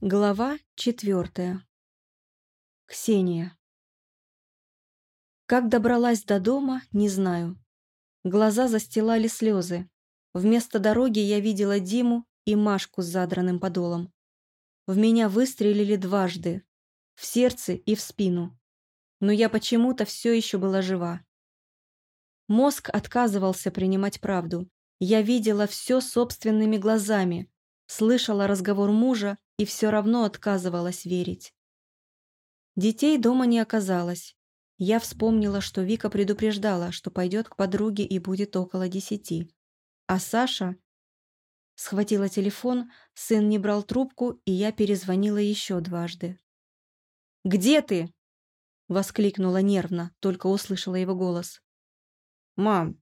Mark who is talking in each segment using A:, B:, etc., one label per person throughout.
A: Глава четвертая. Ксения. Как добралась до дома, не знаю. Глаза застилали слезы. Вместо дороги я видела Диму и Машку с задранным подолом. В меня выстрелили дважды. В сердце и в спину. Но я почему-то все еще была жива. Мозг отказывался принимать правду. Я видела все собственными глазами, слышала разговор мужа и все равно отказывалась верить. Детей дома не оказалось. Я вспомнила, что Вика предупреждала, что пойдет к подруге и будет около десяти. А Саша... Схватила телефон, сын не брал трубку, и я перезвонила еще дважды. «Где ты?» — воскликнула нервно, только услышала его голос.
B: «Мам!»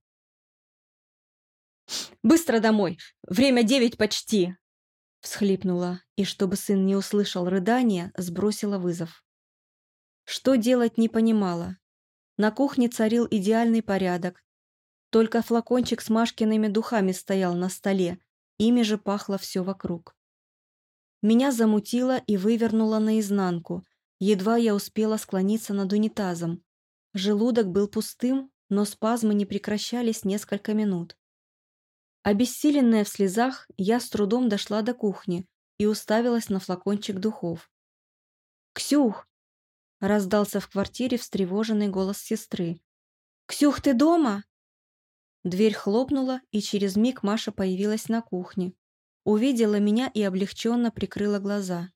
A: «Быстро домой! Время девять почти!» Всхлипнула и, чтобы сын не услышал рыдания, сбросила вызов. Что делать не понимала. На кухне царил идеальный порядок. Только флакончик с Машкиными духами стоял на столе, ими же пахло все вокруг. Меня замутило и вывернуло наизнанку, едва я успела склониться над унитазом. Желудок был пустым, но спазмы не прекращались несколько минут. Обессиленная в слезах, я с трудом дошла до кухни и уставилась на флакончик духов. «Ксюх!» — раздался в квартире встревоженный голос сестры. «Ксюх, ты дома?» Дверь хлопнула, и через миг Маша появилась на кухне. Увидела меня и облегченно прикрыла глаза.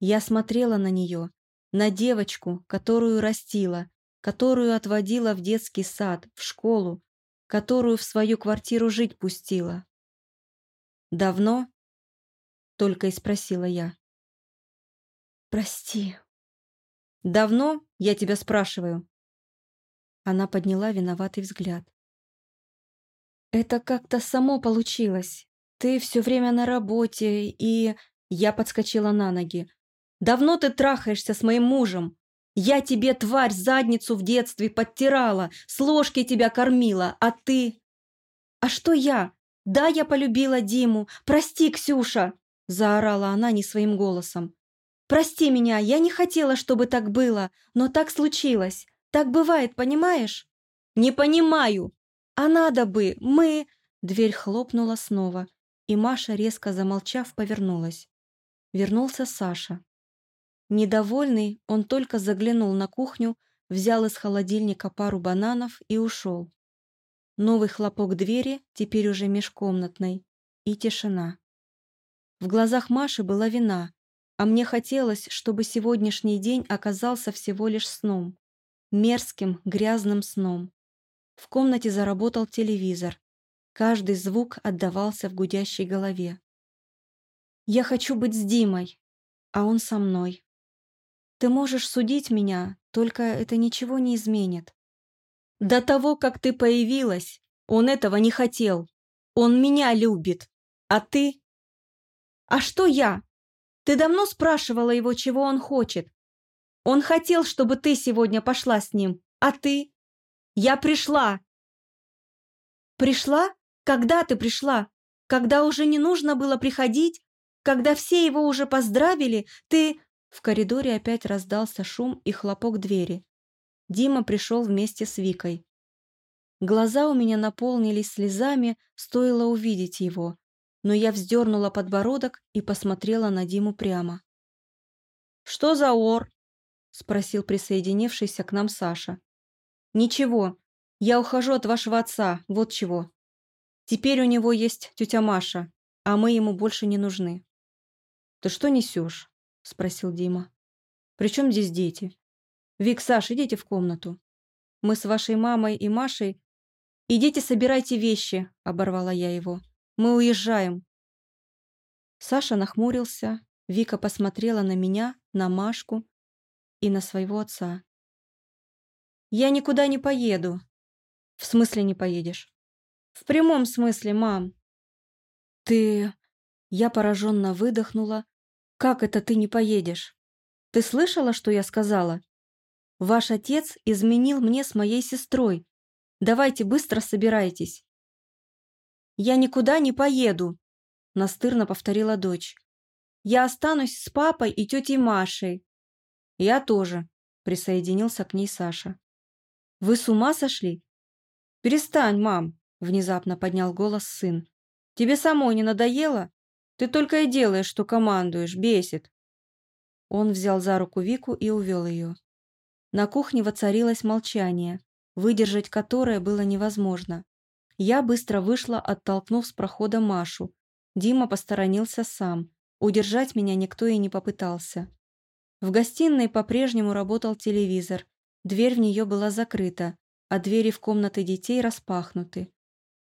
A: Я смотрела на нее, на девочку, которую растила, которую отводила в детский сад, в школу, которую в свою квартиру жить пустила. «Давно?» — только и спросила я.
B: «Прости».
A: «Давно, я тебя спрашиваю?» Она подняла виноватый взгляд. «Это как-то само получилось. Ты все время на работе, и...» Я подскочила на ноги. «Давно ты трахаешься с моим мужем? Я тебе, тварь, задницу в детстве подтирала, с ложки тебя кормила, а ты... А что я? Да, я полюбила Диму. Прости, Ксюша, заорала она не своим голосом. Прости меня, я не хотела, чтобы так было, но так случилось. Так бывает, понимаешь? Не понимаю. А надо бы, мы... Дверь хлопнула снова, и Маша, резко замолчав, повернулась. Вернулся Саша. Недовольный, он только заглянул на кухню, взял из холодильника пару бананов и ушел. Новый хлопок двери, теперь уже межкомнатной, и тишина. В глазах Маши была вина, а мне хотелось, чтобы сегодняшний день оказался всего лишь сном. Мерзким, грязным сном. В комнате заработал телевизор. Каждый звук отдавался в гудящей голове. «Я хочу быть с Димой, а он со мной». Ты можешь судить меня, только это ничего не изменит. До того, как ты появилась, он этого не хотел. Он меня любит. А ты? А что я? Ты давно спрашивала его, чего он хочет. Он хотел, чтобы ты сегодня пошла с ним. А ты? Я пришла. Пришла? Когда ты пришла? Когда уже не нужно было приходить? Когда все его уже поздравили? Ты... В коридоре опять раздался шум и хлопок двери. Дима пришел вместе с Викой. Глаза у меня наполнились слезами, стоило увидеть его, но я вздернула подбородок и посмотрела на Диму прямо. «Что за ор?» – спросил присоединившийся к нам Саша. «Ничего, я ухожу от вашего отца, вот чего. Теперь у него есть тетя Маша, а мы ему больше не нужны». «Ты что несешь?» — спросил Дима. «При чем здесь дети? Вик, Саш, идите в комнату. Мы с вашей мамой и Машей... Идите, собирайте вещи», — оборвала я его. «Мы уезжаем». Саша нахмурился, Вика посмотрела на меня, на Машку и на своего отца. «Я никуда не поеду». «В смысле не поедешь?» «В прямом смысле, мам». «Ты...» Я пораженно выдохнула, «Как это ты не поедешь? Ты слышала, что я сказала? Ваш отец изменил мне с моей сестрой. Давайте быстро собирайтесь». «Я никуда не поеду», — настырно повторила дочь. Я останусь с папой и тетей Машей». «Я тоже», — присоединился к ней Саша. «Вы с ума сошли?» «Перестань, мам», — внезапно поднял голос сын. «Тебе самой не надоело? Ты только и делаешь, что командуешь, бесит». Он взял за руку Вику и увел ее. На кухне воцарилось молчание, выдержать которое было невозможно. Я быстро вышла, оттолкнув с прохода Машу. Дима посторонился сам. Удержать меня никто и не попытался. В гостиной по-прежнему работал телевизор. Дверь в нее была закрыта, а двери в комнаты детей распахнуты.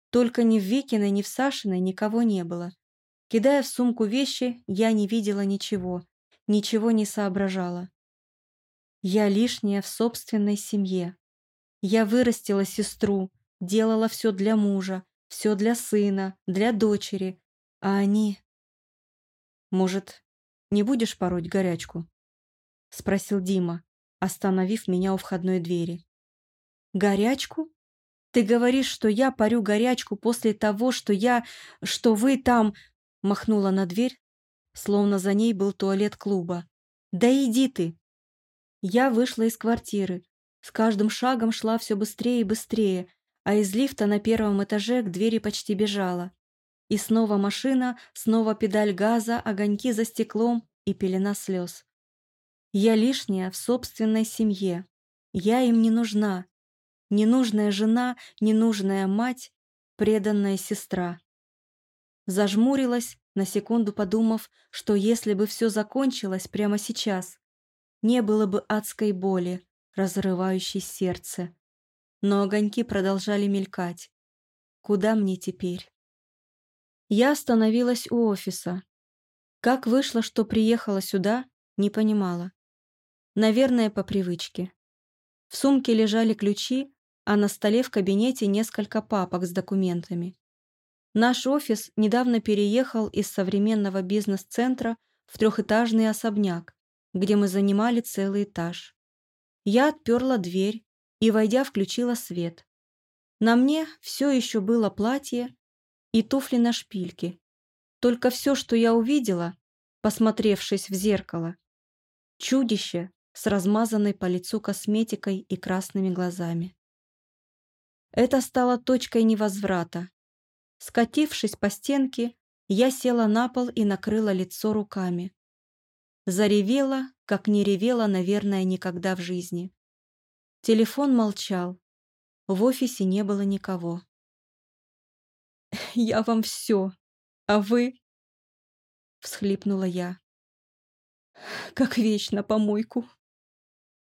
A: Только ни в Викиной, ни в Сашиной никого не было. Кидая в сумку вещи, я не видела ничего, ничего не соображала. Я лишняя в собственной семье. Я вырастила сестру, делала все для мужа, все для сына, для дочери, а они... «Может, не будешь пороть горячку?» — спросил Дима, остановив меня у входной двери. «Горячку? Ты говоришь, что я парю горячку после того, что я... что вы там...» Махнула на дверь, словно за ней был туалет клуба. «Да иди ты!» Я вышла из квартиры. С каждым шагом шла все быстрее и быстрее, а из лифта на первом этаже к двери почти бежала. И снова машина, снова педаль газа, огоньки за стеклом и пелена слез. Я лишняя в собственной семье. Я им не нужна. Ненужная жена, ненужная мать, преданная сестра. Зажмурилась, на секунду подумав, что если бы все закончилось прямо сейчас, не было бы адской боли, разрывающей сердце. Но огоньки продолжали мелькать. Куда мне теперь? Я остановилась у офиса. Как вышло, что приехала сюда, не понимала. Наверное, по привычке. В сумке лежали ключи, а на столе в кабинете несколько папок с документами. Наш офис недавно переехал из современного бизнес-центра в трехэтажный особняк, где мы занимали целый этаж. Я отперла дверь и, войдя, включила свет. На мне все еще было платье и туфли на шпильке. Только все, что я увидела, посмотревшись в зеркало, чудище с размазанной по лицу косметикой и красными глазами. Это стало точкой невозврата. Скатившись по стенке, я села на пол и накрыла лицо руками. Заревела, как не ревела, наверное, никогда в жизни. Телефон молчал. В офисе не было никого. «Я вам все, а вы...» — всхлипнула я. «Как вещь на помойку».